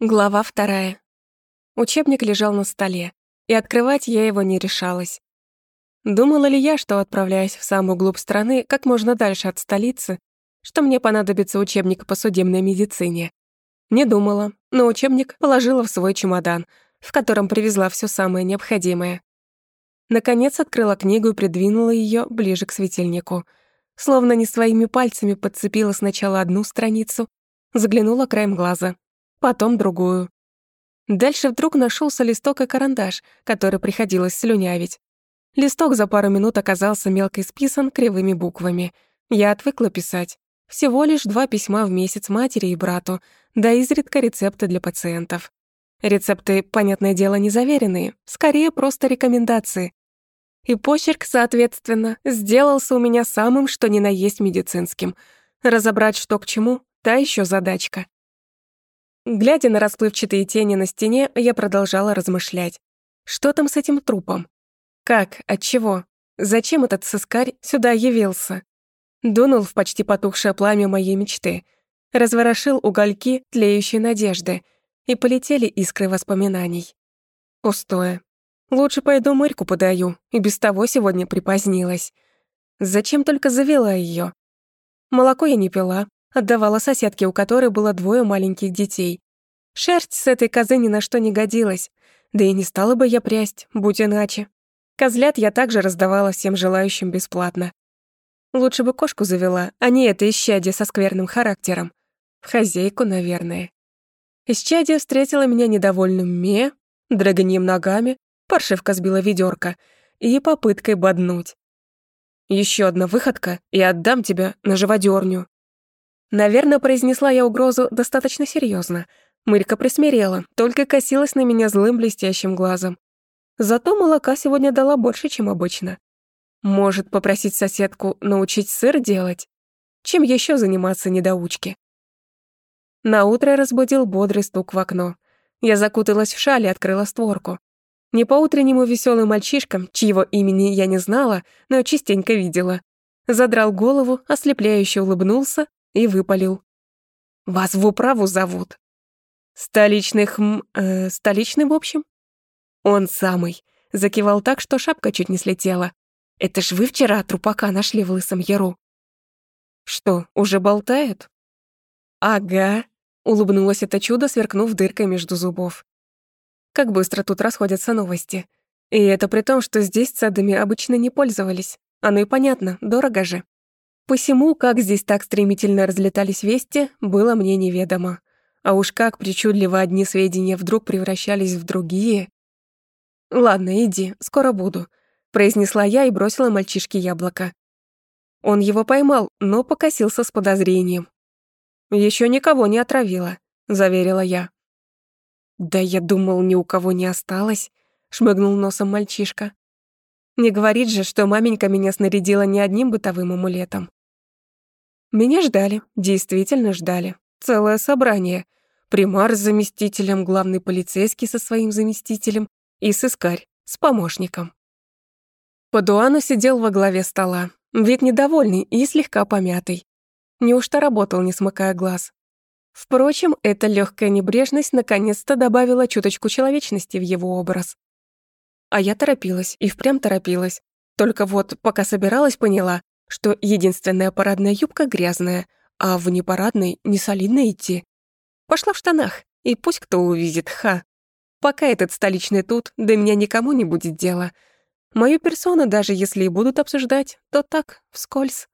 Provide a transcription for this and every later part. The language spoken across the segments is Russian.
Глава вторая. Учебник лежал на столе, и открывать я его не решалась. Думала ли я, что, отправляясь в самую глубь страны, как можно дальше от столицы, что мне понадобится учебник по судебной медицине? Не думала, но учебник положила в свой чемодан, в котором привезла все самое необходимое. Наконец открыла книгу и придвинула ее ближе к светильнику. Словно не своими пальцами подцепила сначала одну страницу, заглянула краем глаза потом другую. Дальше вдруг нашелся листок и карандаш, который приходилось слюнявить. Листок за пару минут оказался мелко исписан кривыми буквами. Я отвыкла писать. Всего лишь два письма в месяц матери и брату, да изредка рецепты для пациентов. Рецепты, понятное дело, не заверенные, скорее просто рекомендации. И почерк, соответственно, сделался у меня самым что ни на есть медицинским. Разобрать, что к чему, та еще задачка. Глядя на расплывчатые тени на стене, я продолжала размышлять. Что там с этим трупом? Как? От чего? Зачем этот сыскарь сюда явился? Дунул в почти потухшее пламя моей мечты, разворошил угольки тлеющей надежды, и полетели искры воспоминаний. Пустое. Лучше пойду мырьку подаю, и без того сегодня припозднилась. Зачем только завела ее? Молоко я не пила, отдавала соседке, у которой было двое маленьких детей. Шерсть с этой козы ни на что не годилась, да и не стала бы я прясть, будь иначе. Козлят я также раздавала всем желающим бесплатно. Лучше бы кошку завела, а не это исчадие со скверным характером. В хозяйку, наверное. Исчадие встретило меня недовольным ме, драгоньим ногами, паршивка сбила ведерко и попыткой боднуть. Еще одна выходка, и отдам тебя на живодерню. Наверное, произнесла я угрозу достаточно серьезно. Мырька присмирела, только косилась на меня злым блестящим глазом. Зато молока сегодня дала больше, чем обычно. Может, попросить соседку научить сыр делать? Чем еще заниматься недоучки? На утро разбудил бодрый стук в окно. Я закуталась в шаль и открыла створку. Не по-утреннему веселым мальчишкам, чьего имени я не знала, но частенько видела. Задрал голову, ослепляюще улыбнулся и выпалил. «Вас в управу зовут». «Столичный хм... Э, столичный, в общем?» «Он самый», — закивал так, что шапка чуть не слетела. «Это ж вы вчера трупака нашли в Лысом Яру». «Что, уже болтают?» «Ага», — улыбнулось это чудо, сверкнув дыркой между зубов. Как быстро тут расходятся новости. И это при том, что здесь садами обычно не пользовались. Оно и понятно, дорого же. Посему, как здесь так стремительно разлетались вести, было мне неведомо. А уж как причудливо одни сведения вдруг превращались в другие. «Ладно, иди, скоро буду», — произнесла я и бросила мальчишке яблоко. Он его поймал, но покосился с подозрением. Еще никого не отравила», — заверила я. «Да я думал, ни у кого не осталось», — шмыгнул носом мальчишка. «Не говорит же, что маменька меня снарядила не одним бытовым амулетом. Меня ждали, действительно ждали. Целое собрание. Примар с заместителем, главный полицейский со своим заместителем и сыскарь с помощником. Падуану сидел во главе стола, вид недовольный и слегка помятый. Неужто работал, не смыкая глаз? Впрочем, эта легкая небрежность наконец-то добавила чуточку человечности в его образ. А я торопилась, и впрямь торопилась. Только вот, пока собиралась, поняла, что единственная парадная юбка грязная, а в непарадной не солидно идти. Пошла в штанах, и пусть кто увидит, ха. Пока этот столичный тут, до меня никому не будет дела. Мою персону, даже если и будут обсуждать, то так, вскользь.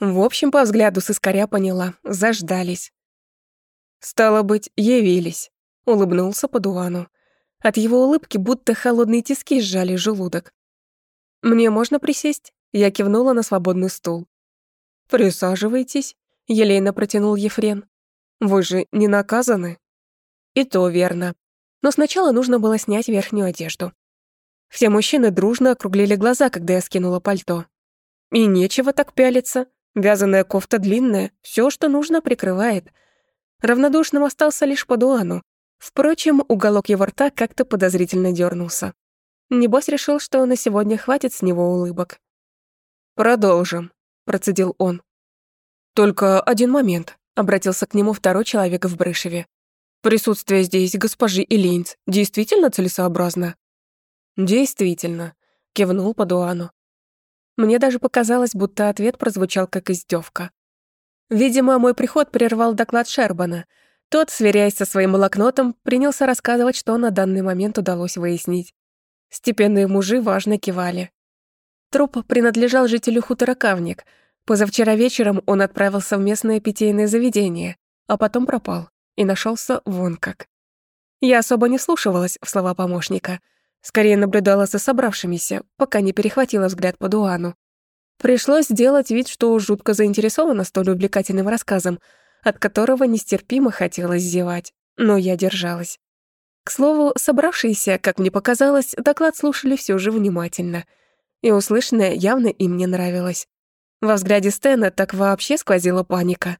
В общем, по взгляду сыскаря поняла, заждались. Стало быть, явились, улыбнулся по дуану. От его улыбки будто холодные тиски сжали желудок. «Мне можно присесть?» Я кивнула на свободный стул. «Присаживайтесь», — елейно протянул Ефрен. «Вы же не наказаны?» «И то верно. Но сначала нужно было снять верхнюю одежду». Все мужчины дружно округлили глаза, когда я скинула пальто. И нечего так пялиться. Вязаная кофта длинная, все, что нужно, прикрывает. Равнодушным остался лишь по дуану. Впрочем, уголок его рта как-то подозрительно дернулся. Небось решил, что на сегодня хватит с него улыбок. «Продолжим», — процедил он. «Только один момент», — обратился к нему второй человек в Брышеве. Присутствие здесь госпожи Илинц действительно целесообразно? Действительно, кивнул Падуану. Мне даже показалось, будто ответ прозвучал как издевка. Видимо, мой приход прервал доклад Шербана. Тот, сверяясь со своим блокнотом, принялся рассказывать, что на данный момент удалось выяснить. Степенные мужи важно кивали. Труп принадлежал жителю хутора Кавник. Позавчера вечером он отправился в местное питейное заведение, а потом пропал и нашелся вон как. Я особо не слушалась в слова помощника, скорее наблюдала за собравшимися, пока не перехватила взгляд по Дуану. Пришлось сделать вид, что жутко заинтересована столь увлекательным рассказом, от которого нестерпимо хотелось зевать, но я держалась. К слову, собравшиеся, как мне показалось, доклад слушали все же внимательно, и услышанное явно им не нравилось. Во взгляде Стэна так вообще сквозила паника.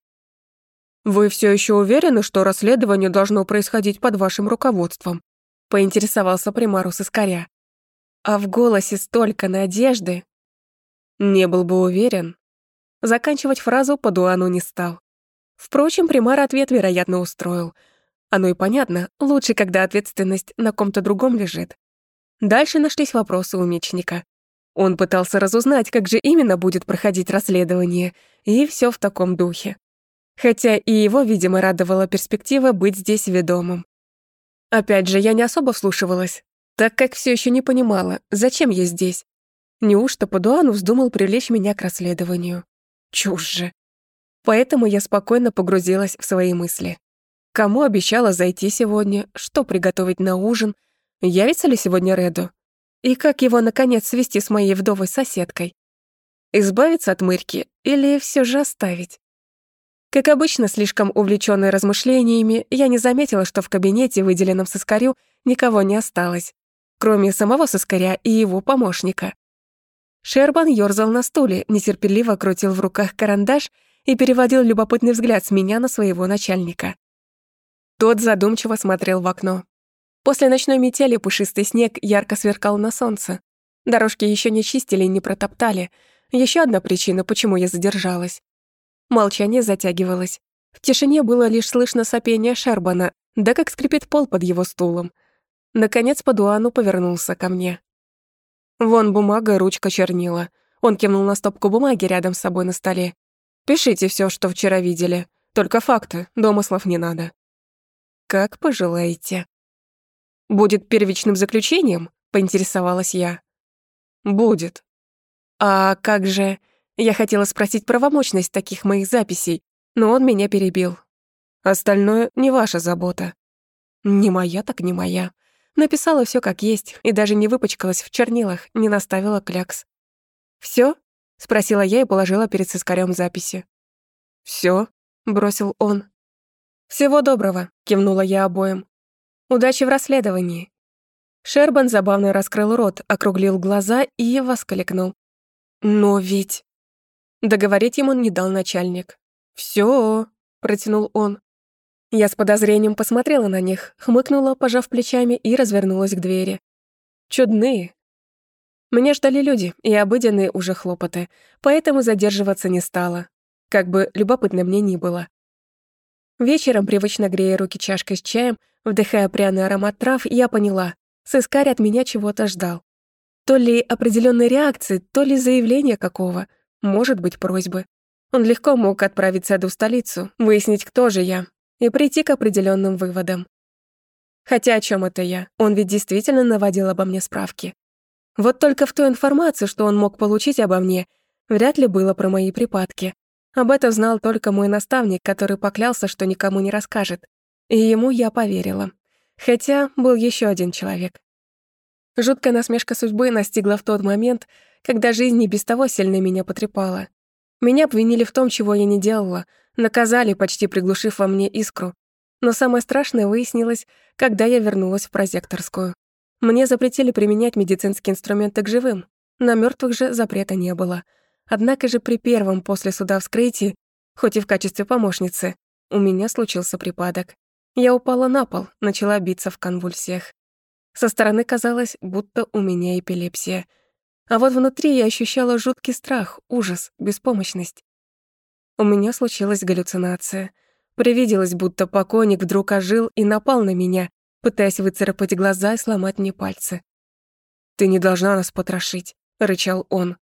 «Вы все еще уверены, что расследование должно происходить под вашим руководством?» — поинтересовался примарус Искаря. А в голосе столько надежды. Не был бы уверен. Заканчивать фразу по дуану не стал. Впрочем, примар ответ, вероятно, устроил. Оно и понятно, лучше, когда ответственность на ком-то другом лежит. Дальше нашлись вопросы у мечника. Он пытался разузнать, как же именно будет проходить расследование, и все в таком духе хотя и его, видимо, радовала перспектива быть здесь ведомым. Опять же, я не особо вслушивалась, так как все еще не понимала, зачем я здесь. Неужто Падуану вздумал привлечь меня к расследованию? Чушь же. Поэтому я спокойно погрузилась в свои мысли. Кому обещала зайти сегодня, что приготовить на ужин, явится ли сегодня Реду, и как его, наконец, свести с моей вдовой соседкой. Избавиться от мырьки или все же оставить? Как обычно, слишком увлечённая размышлениями, я не заметила, что в кабинете, выделенном соскарю, никого не осталось, кроме самого соскаря и его помощника. Шербан ёрзал на стуле, нетерпеливо крутил в руках карандаш и переводил любопытный взгляд с меня на своего начальника. Тот задумчиво смотрел в окно. После ночной метели пушистый снег ярко сверкал на солнце. Дорожки ещё не чистили и не протоптали. Ещё одна причина, почему я задержалась. Молчание затягивалось. В тишине было лишь слышно сопение Шербана, да как скрипит пол под его стулом. Наконец Падуану повернулся ко мне. Вон бумага, ручка, чернила. Он кивнул на стопку бумаги рядом с собой на столе. «Пишите все, что вчера видели. Только факты, домыслов не надо». «Как пожелаете». «Будет первичным заключением?» — поинтересовалась я. «Будет». «А как же...» Я хотела спросить правомочность таких моих записей, но он меня перебил. Остальное не ваша забота. Не моя, так не моя. Написала все как есть и даже не выпачкалась в чернилах, не наставила клякс. Все? спросила я и положила перед сыскарем записи. Все, бросил он. Всего доброго, кивнула я обоим. Удачи в расследовании. Шербан забавно раскрыл рот, округлил глаза и воскликнул. Но ведь... Договорить ему не дал начальник. «Всё», — протянул он. Я с подозрением посмотрела на них, хмыкнула, пожав плечами, и развернулась к двери. Чудные. Меня ждали люди и обыденные уже хлопоты, поэтому задерживаться не стала. Как бы любопытно мне ни было. Вечером, привычно грея руки чашкой с чаем, вдыхая пряный аромат трав, я поняла, сыскарь от меня чего-то ждал. То ли определенной реакции, то ли заявления какого — может быть, просьбы. Он легко мог отправиться в столицу, выяснить, кто же я, и прийти к определенным выводам. Хотя о чем это я? Он ведь действительно наводил обо мне справки. Вот только в ту информацию, что он мог получить обо мне, вряд ли было про мои припадки. Об этом знал только мой наставник, который поклялся, что никому не расскажет. И ему я поверила. Хотя был еще один человек. Жуткая насмешка судьбы настигла в тот момент, когда жизнь и без того сильно меня потрепала. Меня обвинили в том, чего я не делала, наказали, почти приглушив во мне искру. Но самое страшное выяснилось, когда я вернулась в прозекторскую. Мне запретили применять медицинские инструменты к живым, на мертвых же запрета не было. Однако же при первом после суда вскрытии, хоть и в качестве помощницы, у меня случился припадок. Я упала на пол, начала биться в конвульсиях. Со стороны казалось, будто у меня эпилепсия — а вот внутри я ощущала жуткий страх, ужас, беспомощность. У меня случилась галлюцинация. Привиделось, будто покойник вдруг ожил и напал на меня, пытаясь выцарапать глаза и сломать мне пальцы. «Ты не должна нас потрошить», — рычал он.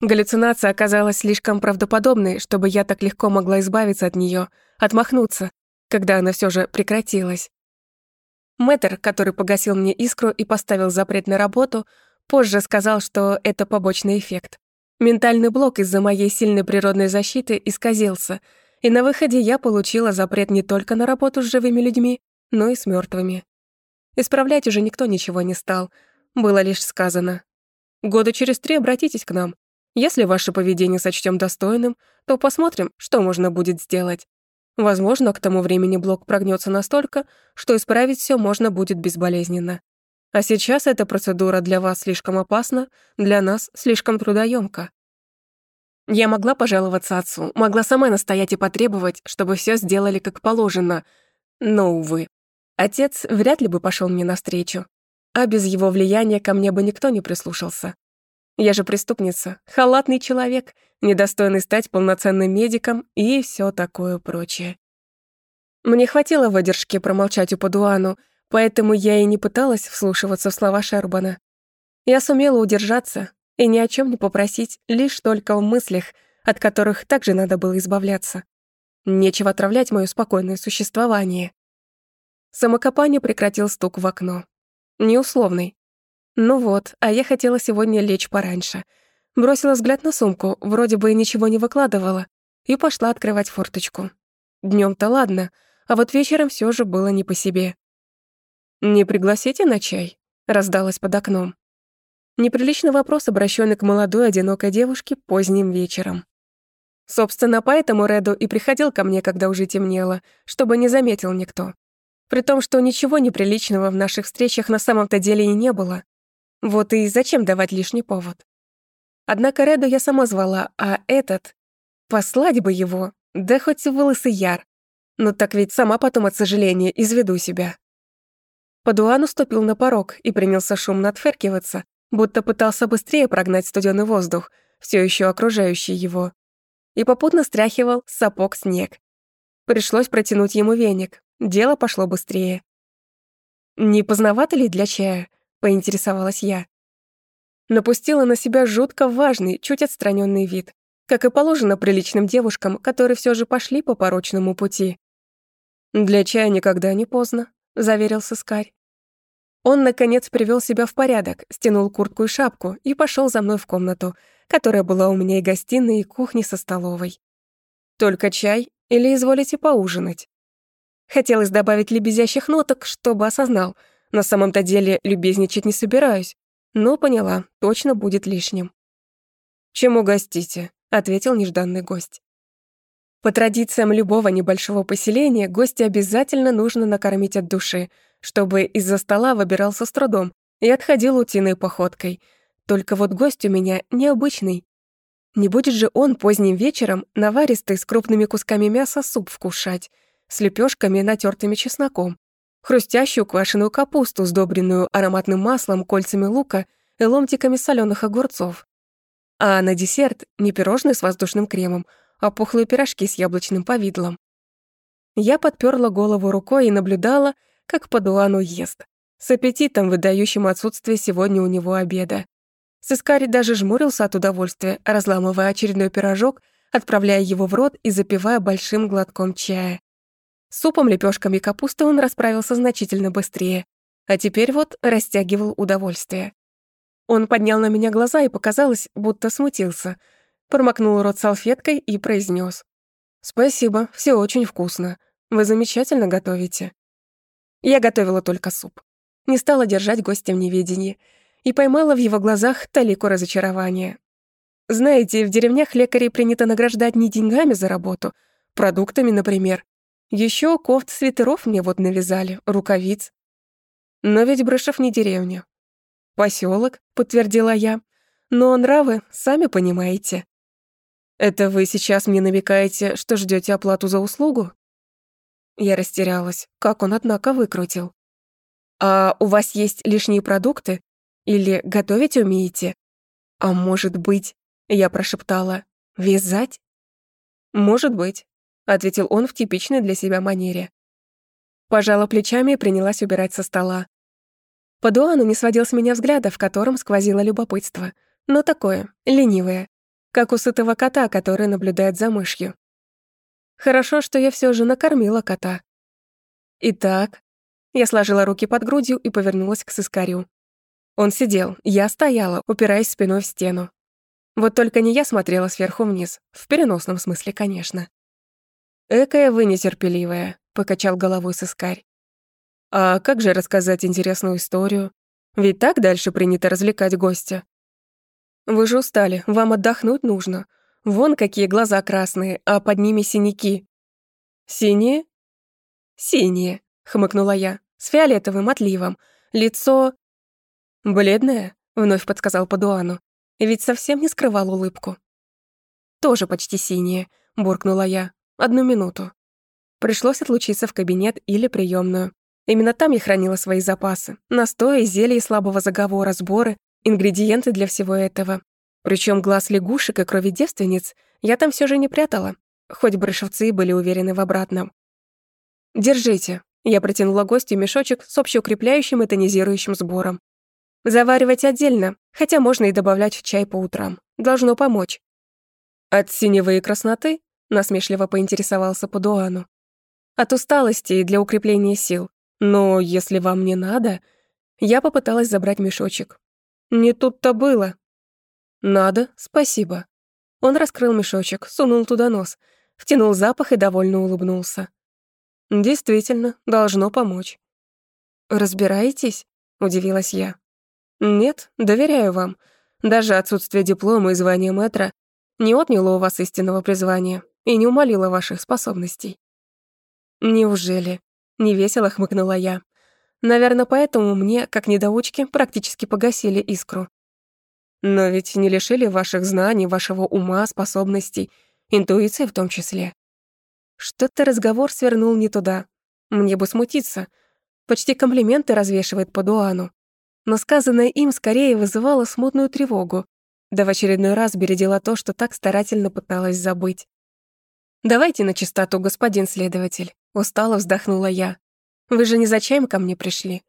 Галлюцинация оказалась слишком правдоподобной, чтобы я так легко могла избавиться от нее, отмахнуться, когда она все же прекратилась. Мэтр, который погасил мне искру и поставил запрет на работу, позже сказал, что это побочный эффект. Ментальный блок из-за моей сильной природной защиты исказился, и на выходе я получила запрет не только на работу с живыми людьми, но и с мертвыми. Исправлять уже никто ничего не стал, было лишь сказано. Года через три обратитесь к нам. Если ваше поведение сочтем достойным, то посмотрим, что можно будет сделать. Возможно, к тому времени блок прогнется настолько, что исправить все можно будет безболезненно. А сейчас эта процедура для вас слишком опасна, для нас слишком трудоемка. Я могла пожаловаться отцу, могла сама настоять и потребовать, чтобы все сделали как положено, но, увы, отец вряд ли бы пошел мне навстречу, а без его влияния ко мне бы никто не прислушался. Я же преступница, халатный человек, недостойный стать полноценным медиком и все такое прочее. Мне хватило выдержки промолчать у Падуану, поэтому я и не пыталась вслушиваться в слова Шербана. Я сумела удержаться и ни о чем не попросить, лишь только в мыслях, от которых также надо было избавляться. Нечего отравлять моё спокойное существование. Самокопание прекратил стук в окно. Неусловный. Ну вот, а я хотела сегодня лечь пораньше. Бросила взгляд на сумку, вроде бы и ничего не выкладывала, и пошла открывать форточку. днем то ладно, а вот вечером все же было не по себе. «Не пригласите на чай?» — раздалась под окном. Неприличный вопрос, обращенный к молодой одинокой девушке поздним вечером. Собственно, поэтому Реду и приходил ко мне, когда уже темнело, чтобы не заметил никто. При том, что ничего неприличного в наших встречах на самом-то деле и не было. Вот и зачем давать лишний повод? Однако Реду я сама звала, а этот... Послать бы его, да хоть в волосы яр. Но так ведь сама потом от сожаления изведу себя. Падуан уступил на порог и принялся шумно отферкиваться, будто пытался быстрее прогнать студеный воздух, все еще окружающий его. И попутно стряхивал сапог снег. Пришлось протянуть ему веник, дело пошло быстрее. Не поздновато ли для чая? Поинтересовалась я. Напустила на себя жутко важный, чуть отстраненный вид, как и положено приличным девушкам, которые все же пошли по порочному пути. «Для чая никогда не поздно», — заверил сыскарь. Он, наконец, привел себя в порядок, стянул куртку и шапку и пошел за мной в комнату, которая была у меня и гостиной, и кухней со столовой. «Только чай или изволите поужинать?» Хотелось добавить лебезящих ноток, чтобы осознал — на самом-то деле любезничать не собираюсь, но поняла, точно будет лишним. «Чем угостите?» — ответил нежданный гость. По традициям любого небольшого поселения гостя обязательно нужно накормить от души, чтобы из-за стола выбирался с трудом и отходил утиной походкой. Только вот гость у меня необычный. Не будет же он поздним вечером наваристый с крупными кусками мяса суп вкушать, с лепешками, натертыми чесноком, хрустящую квашеную капусту, сдобренную ароматным маслом, кольцами лука и ломтиками соленых огурцов. А на десерт не пирожные с воздушным кремом, а пухлые пирожки с яблочным повидлом. Я подперла голову рукой и наблюдала, как Падуану ест, с аппетитом, выдающим отсутствие сегодня у него обеда. Сыскари даже жмурился от удовольствия, разламывая очередной пирожок, отправляя его в рот и запивая большим глотком чая. С супом, лепешками капустой он расправился значительно быстрее, а теперь вот растягивал удовольствие. Он поднял на меня глаза и показалось, будто смутился. Промокнул рот салфеткой и произнес: «Спасибо, все очень вкусно. Вы замечательно готовите». Я готовила только суп. Не стала держать гостя в неведении и поймала в его глазах талику разочарования. Знаете, в деревнях лекарей принято награждать не деньгами за работу, продуктами, например, еще кофт свитеров мне вот навязали, рукавиц. Но ведь Брышев не деревня. Поселок, подтвердила я. Но нравы, сами понимаете. Это вы сейчас мне намекаете, что ждете оплату за услугу? Я растерялась. Как он, однако, выкрутил. А у вас есть лишние продукты? Или готовить умеете? А может быть, я прошептала, вязать? Может быть. Ответил он в типичной для себя манере. Пожала плечами и принялась убирать со стола. Падуану не сводил с меня взгляда, в котором сквозило любопытство, но такое, ленивое, как у сытого кота, который наблюдает за мышью. Хорошо, что я все же накормила кота. Итак, я сложила руки под грудью и повернулась к сыскарю. Он сидел, я стояла, упираясь спиной в стену. Вот только не я смотрела сверху вниз, в переносном смысле, конечно. «Экая вы нетерпеливая», — покачал головой сыскарь. «А как же рассказать интересную историю? Ведь так дальше принято развлекать гостя». «Вы же устали, вам отдохнуть нужно. Вон какие глаза красные, а под ними синяки». «Синие?» «Синие», — хмыкнула я, — «с фиолетовым отливом. Лицо...» «Бледное?» — вновь подсказал Падуану, ведь совсем не скрывал улыбку. «Тоже почти синее», — буркнула я. Одну минуту. Пришлось отлучиться в кабинет или приемную. Именно там я хранила свои запасы. Настои, зелья слабого заговора, сборы, ингредиенты для всего этого. Причем глаз лягушек и крови девственниц я там все же не прятала, хоть брышевцы и были уверены в обратном. «Держите», — я протянула гостю мешочек с общеукрепляющим и тонизирующим сбором. «Заваривать отдельно, хотя можно и добавлять в чай по утрам. Должно помочь». «От синевы и красноты?» Насмешливо поинтересовался Падуану. От усталости и для укрепления сил. Но если вам не надо, я попыталась забрать мешочек. Не тут-то было. Надо, спасибо. Он раскрыл мешочек, сунул туда нос, втянул запах и довольно улыбнулся. Действительно, должно помочь. Разбираетесь? удивилась я. Нет, доверяю вам. Даже отсутствие диплома и звания мэтра не отняло у вас истинного призвания и не умолила ваших способностей». «Неужели?» — невесело хмыкнула я. «Наверное, поэтому мне, как недоучке, практически погасили искру. Но ведь не лишили ваших знаний, вашего ума, способностей, интуиции в том числе. Что-то разговор свернул не туда. Мне бы смутиться. Почти комплименты развешивает по дуану. Но сказанное им скорее вызывало смутную тревогу, да в очередной раз бередила то, что так старательно пыталась забыть. «Давайте на чистоту, господин следователь», — устало вздохнула я. «Вы же не за чаем ко мне пришли?»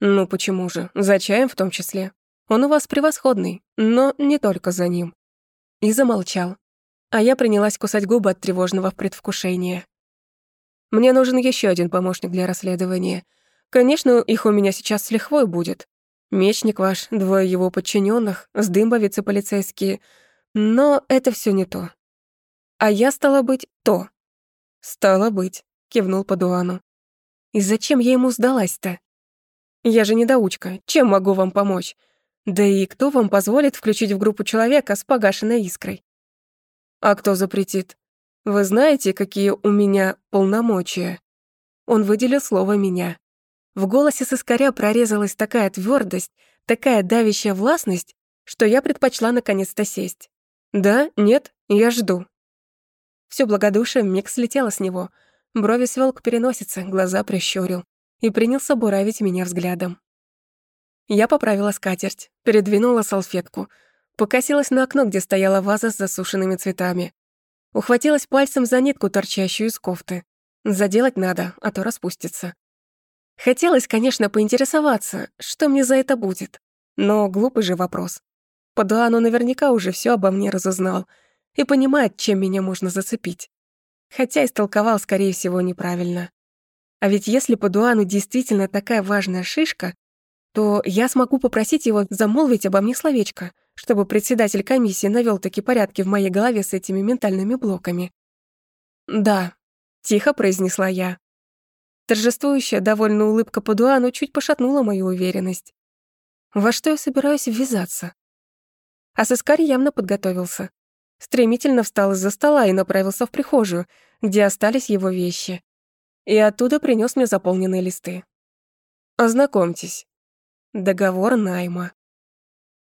«Ну почему же? За чаем в том числе. Он у вас превосходный, но не только за ним». И замолчал. А я принялась кусать губы от тревожного предвкушения. «Мне нужен еще один помощник для расследования. Конечно, их у меня сейчас с лихвой будет. Мечник ваш, двое его подчиненных, сдымбовицы полицейские. Но это все не то. А я, стала быть, то. Стало быть, кивнул Падуану. И зачем я ему сдалась-то? Я же недоучка, чем могу вам помочь? Да и кто вам позволит включить в группу человека с погашенной искрой? А кто запретит? Вы знаете, какие у меня полномочия? Он выделил слово «меня». В голосе соскоря прорезалась такая твердость, такая давящая властность, что я предпочла наконец-то сесть. Да, нет, я жду. Всё благодушие миг слетело с него. Брови свёл к переносице, глаза прищурил и принялся буравить меня взглядом. Я поправила скатерть, передвинула салфетку, покосилась на окно, где стояла ваза с засушенными цветами. Ухватилась пальцем за нитку, торчащую из кофты. Заделать надо, а то распустится. Хотелось, конечно, поинтересоваться, что мне за это будет. Но глупый же вопрос. Падуану наверняка уже всё обо мне разузнал — и понимает, чем меня можно зацепить. Хотя истолковал, скорее всего, неправильно. А ведь если по Дуану действительно такая важная шишка, то я смогу попросить его замолвить обо мне словечко, чтобы председатель комиссии навёл такие порядки в моей голове с этими ментальными блоками. «Да», — тихо произнесла я. Торжествующая, довольно улыбка по Дуану чуть пошатнула мою уверенность. Во что я собираюсь ввязаться? А Сыскарь явно подготовился стремительно встал из-за стола и направился в прихожую, где остались его вещи. И оттуда принес мне заполненные листы. «Ознакомьтесь. Договор найма».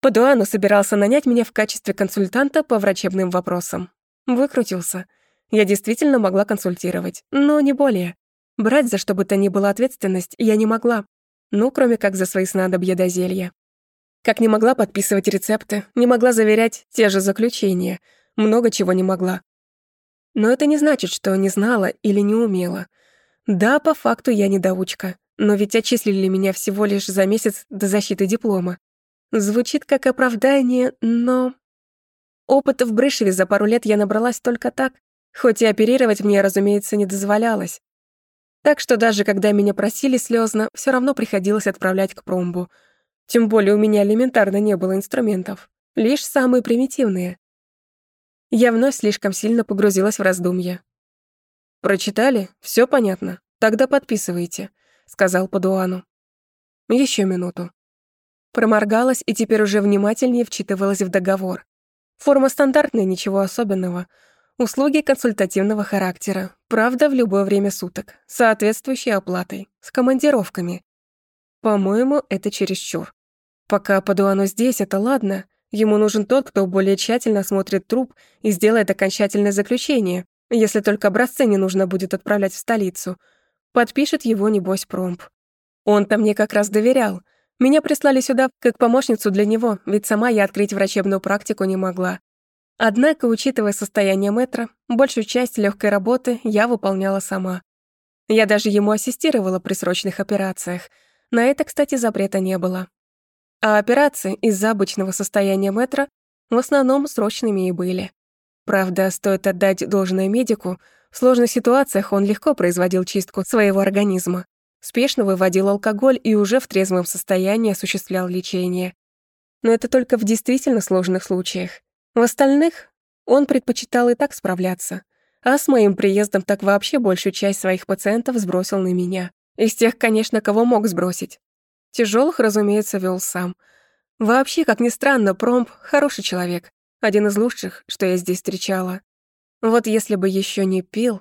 Падуану собирался нанять меня в качестве консультанта по врачебным вопросам. Выкрутился. Я действительно могла консультировать, но не более. Брать за что бы то ни было ответственность я не могла. Ну, кроме как за свои снадобья до зелья. Как не могла подписывать рецепты, не могла заверять те же заключения — много чего не могла. Но это не значит, что не знала или не умела. Да, по факту я недоучка, но ведь отчислили меня всего лишь за месяц до защиты диплома. Звучит как оправдание, но... Опыта в Брышеве за пару лет я набралась только так, хоть и оперировать мне, разумеется, не дозволялось. Так что даже когда меня просили слезно, все равно приходилось отправлять к промбу. Тем более у меня элементарно не было инструментов, лишь самые примитивные. Я вновь слишком сильно погрузилась в раздумья. «Прочитали? Все понятно? Тогда подписывайте», — сказал Падуану. Еще минуту. Проморгалась и теперь уже внимательнее вчитывалась в договор. Форма стандартная, ничего особенного. Услуги консультативного характера, правда, в любое время суток, соответствующей оплатой, с командировками. По-моему, это чересчур. Пока Падуану здесь, это ладно, Ему нужен тот, кто более тщательно осмотрит труп и сделает окончательное заключение, если только образцы не нужно будет отправлять в столицу. Подпишет его, небось, промп. Он-то мне как раз доверял. Меня прислали сюда как помощницу для него, ведь сама я открыть врачебную практику не могла. Однако, учитывая состояние мэтра, большую часть легкой работы я выполняла сама. Я даже ему ассистировала при срочных операциях. На это, кстати, запрета не было. А операции из-за обычного состояния метра в основном срочными и были. Правда, стоит отдать должное медику, в сложных ситуациях он легко производил чистку своего организма, спешно выводил алкоголь и уже в трезвом состоянии осуществлял лечение. Но это только в действительно сложных случаях. В остальных он предпочитал и так справляться, а с моим приездом так вообще большую часть своих пациентов сбросил на меня. Из тех, конечно, кого мог сбросить. Тяжелых, разумеется, вел сам. Вообще, как ни странно, Промп — хороший человек. Один из лучших, что я здесь встречала. Вот если бы еще не пил...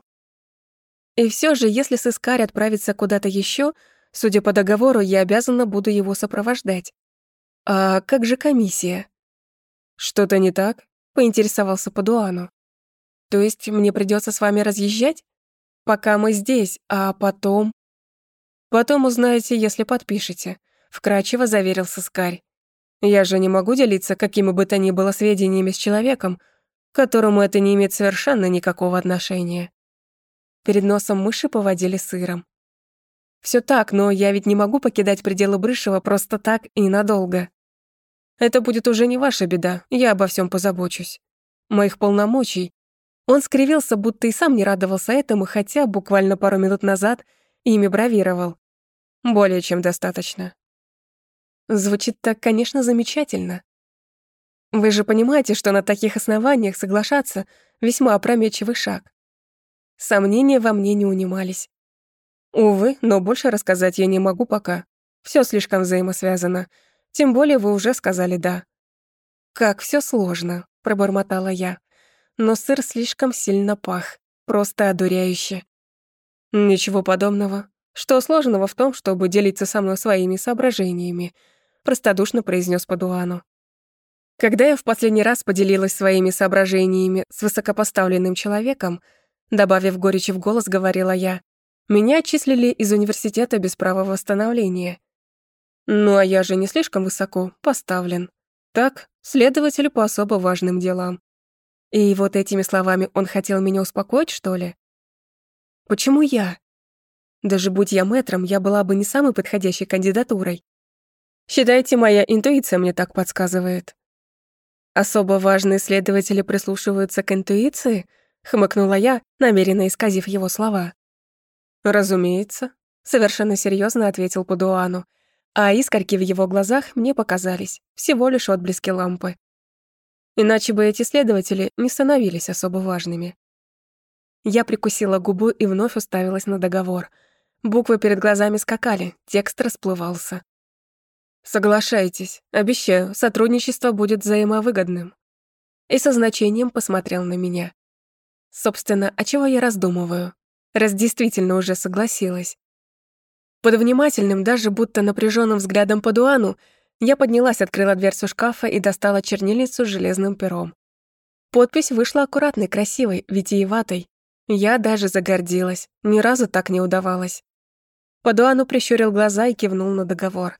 И все же, если сыскарь отправится куда-то еще, судя по договору, я обязана буду его сопровождать. А как же комиссия? Что-то не так? Поинтересовался Падуану. То есть мне придется с вами разъезжать? Пока мы здесь, а потом... Потом узнаете, если подпишете вкрадчиво заверил Сыскарь. Я же не могу делиться какими бы то ни было сведениями с человеком, которому это не имеет совершенно никакого отношения. Перед носом мыши поводили сыром. Все так, но я ведь не могу покидать пределы Брышева просто так и надолго. Это будет уже не ваша беда, я обо всем позабочусь. Моих полномочий. Он скривился, будто и сам не радовался этому, хотя буквально пару минут назад ими бравировал. Более чем достаточно. Звучит так, конечно, замечательно. Вы же понимаете, что на таких основаниях соглашаться весьма опрометчивый шаг. Сомнения во мне не унимались. Увы, но больше рассказать я не могу пока. Все слишком взаимосвязано. Тем более вы уже сказали «да». «Как все сложно», — пробормотала я. Но сыр слишком сильно пах, просто одуряюще. Ничего подобного. Что сложного в том, чтобы делиться со мной своими соображениями — простодушно произнес Падуану. Когда я в последний раз поделилась своими соображениями с высокопоставленным человеком, добавив горечи в голос, говорила я, меня отчислили из университета без права восстановления. Ну а я же не слишком высоко поставлен. Так, следователь по особо важным делам. И вот этими словами он хотел меня успокоить, что ли? Почему я? Даже будь я мэтром, я была бы не самой подходящей кандидатурой. Считайте, моя интуиция мне так подсказывает. Особо важные следователи прислушиваются к интуиции, хмыкнула я, намеренно исказив его слова. Разумеется, совершенно серьезно ответил Падуану, а искорки в его глазах мне показались, всего лишь отблески лампы. Иначе бы эти следователи не становились особо важными. Я прикусила губу и вновь уставилась на договор. Буквы перед глазами скакали, текст расплывался. Соглашайтесь, обещаю, сотрудничество будет взаимовыгодным. И со значением посмотрел на меня. Собственно, о чего я раздумываю, раз действительно уже согласилась. Под внимательным, даже будто напряженным взглядом по дуану, я поднялась, открыла дверцу шкафа и достала чернильницу с железным пером. Подпись вышла аккуратной, красивой, витиеватой. Я даже загордилась, ни разу так не удавалось. Падуану прищурил глаза и кивнул на договор.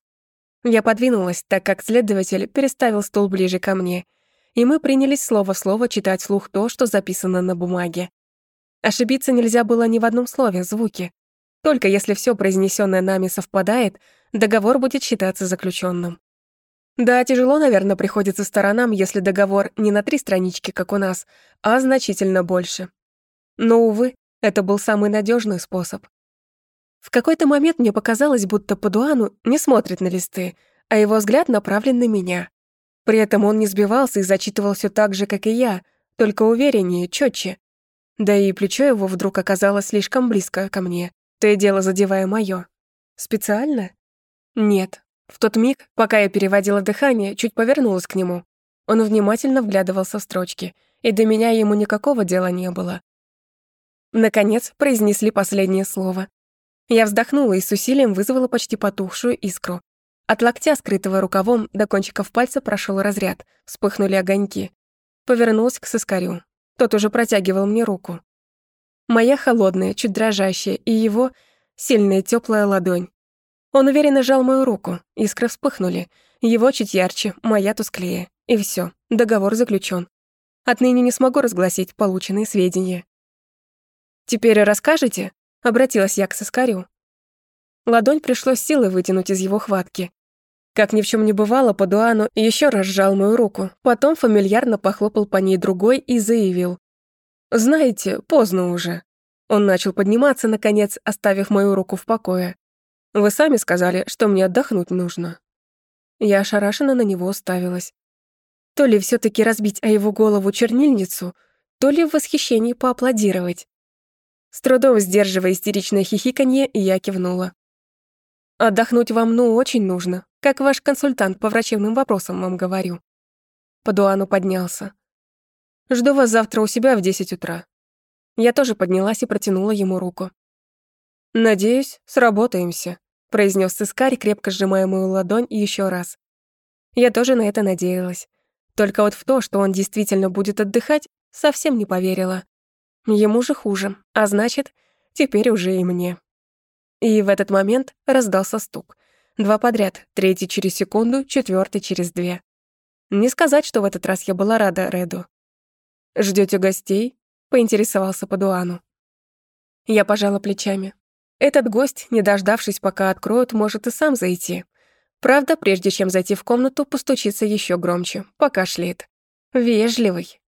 Я подвинулась, так как следователь переставил стул ближе ко мне, и мы принялись слово в слово читать вслух то, что записано на бумаге. Ошибиться нельзя было ни в одном слове, звуке. Только если все произнесенное нами совпадает, договор будет считаться заключенным. Да, тяжело, наверное, приходится сторонам, если договор не на три странички, как у нас, а значительно больше. Но, увы, это был самый надежный способ. В какой-то момент мне показалось, будто Падуану не смотрит на листы, а его взгляд направлен на меня. При этом он не сбивался и зачитывал все так же, как и я, только увереннее, четче. Да и плечо его вдруг оказалось слишком близко ко мне, то и дело задевая моё. Специально? Нет. В тот миг, пока я переводила дыхание, чуть повернулась к нему. Он внимательно вглядывался в строчки, и до меня ему никакого дела не было. Наконец, произнесли последнее слово. Я вздохнула и с усилием вызвала почти потухшую искру. От локтя, скрытого рукавом, до кончиков пальца прошел разряд, вспыхнули огоньки. Повернулась к сыскарю. Тот уже протягивал мне руку. Моя холодная, чуть дрожащая, и его сильная теплая ладонь. Он уверенно жал мою руку, искры вспыхнули. Его чуть ярче, моя тусклее. И все, договор заключен. Отныне не смогу разгласить полученные сведения. «Теперь расскажете?» — обратилась я к соскарю. Ладонь пришлось силой вытянуть из его хватки. Как ни в чем не бывало, Падуану еще раз сжал мою руку, потом фамильярно похлопал по ней другой и заявил. «Знаете, поздно уже». Он начал подниматься, наконец, оставив мою руку в покое. «Вы сами сказали, что мне отдохнуть нужно». Я ошарашенно на него уставилась. То ли все таки разбить о его голову чернильницу, то ли в восхищении поаплодировать. С трудом сдерживая истеричное хихиканье, я кивнула. «Отдохнуть вам ну очень нужно, как ваш консультант по врачебным вопросам вам говорю». Падуану поднялся. Жду вас завтра у себя в 10 утра». Я тоже поднялась и протянула ему руку. «Надеюсь, сработаемся», — произнес сыскарь, крепко сжимая мою ладонь еще раз. Я тоже на это надеялась. Только вот в то, что он действительно будет отдыхать, совсем не поверила. Ему же хуже, а значит, теперь уже и мне. И в этот момент раздался стук. Два подряд, третий через секунду, четвертый через две. Не сказать, что в этот раз я была рада Реду. Ждете гостей?» — поинтересовался Падуану. Я пожала плечами. Этот гость, не дождавшись, пока откроют, может и сам зайти. Правда, прежде чем зайти в комнату, постучится еще громче, покашляет. Вежливый.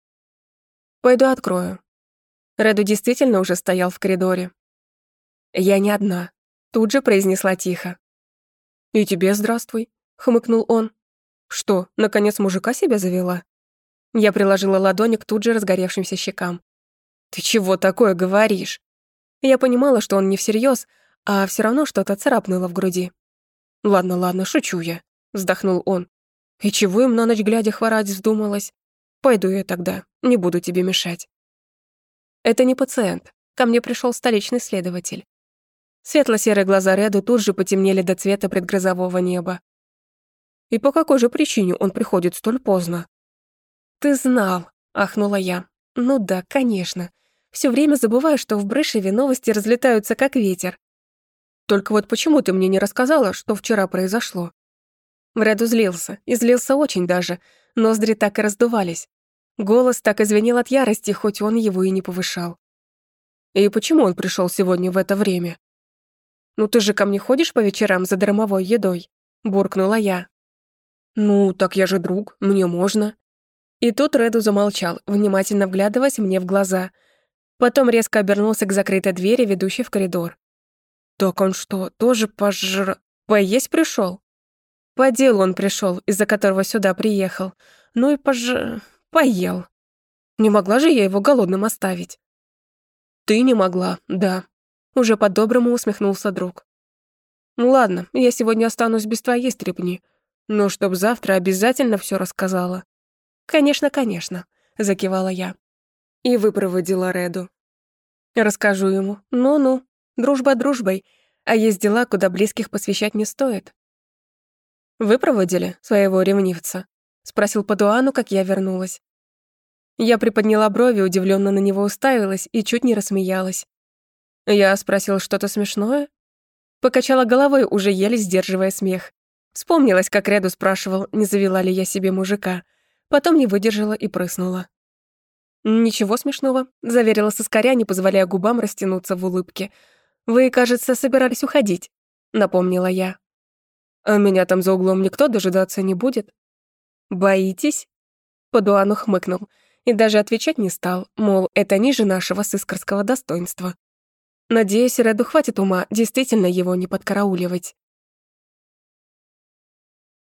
Пойду открою. Реду действительно уже стоял в коридоре. Я не одна. Тут же произнесла тихо. «И тебе здравствуй», — хмыкнул он. «Что, наконец мужика себя завела?» Я приложила ладони к тут же разгоревшимся щекам. «Ты чего такое говоришь?» Я понимала, что он не всерьез, а все равно что-то царапнуло в груди. «Ладно, ладно, шучу я», — вздохнул он. «И чего им на ночь глядя хворать вздумалось? Пойду я тогда, не буду тебе мешать». Это не пациент. Ко мне пришел столичный следователь. Светло-серые глаза Реду тут же потемнели до цвета предгрозового неба. И по какой же причине он приходит столь поздно? «Ты знал», — ахнула я. «Ну да, конечно. Все время забываю, что в Брышеве новости разлетаются как ветер. Только вот почему ты мне не рассказала, что вчера произошло?» Вреду злился, и злился очень даже. Ноздри так и раздувались. Голос так извинил от ярости, хоть он его и не повышал. «И почему он пришел сегодня в это время?» «Ну ты же ко мне ходишь по вечерам за драмовой едой?» — буркнула я. «Ну, так я же друг, мне можно», и тут Реду замолчал, внимательно вглядываясь мне в глаза. Потом резко обернулся к закрытой двери, ведущей в коридор. «Так он что, тоже пожр... поесть пришел? По делу он пришел, из-за которого сюда приехал. Ну и пож... поел. Не могла же я его голодным оставить?» «Ты не могла, да». Уже по-доброму усмехнулся друг. «Ладно, я сегодня останусь без твоей стрепни, но чтоб завтра обязательно все рассказала. «Конечно, конечно», — закивала я. И выпроводила Реду. Расскажу ему. Ну-ну, дружба дружбой, а есть дела, куда близких посвящать не стоит. «Выпроводили своего ревнивца?» — спросил Падуану, как я вернулась. Я приподняла брови, удивленно на него уставилась и чуть не рассмеялась. Я спросила что-то смешное. Покачала головой, уже еле сдерживая смех. Вспомнилась, как Реду спрашивал, не завела ли я себе мужика — Потом не выдержала и прыснула. «Ничего смешного», — заверила соскоря, не позволяя губам растянуться в улыбке. «Вы, кажется, собирались уходить», — напомнила я. «А меня там за углом никто дожидаться не будет». «Боитесь?» Падуану хмыкнул и даже отвечать не стал, мол, это ниже нашего сыскарского достоинства. Надеюсь, Реду хватит ума действительно его не подкарауливать.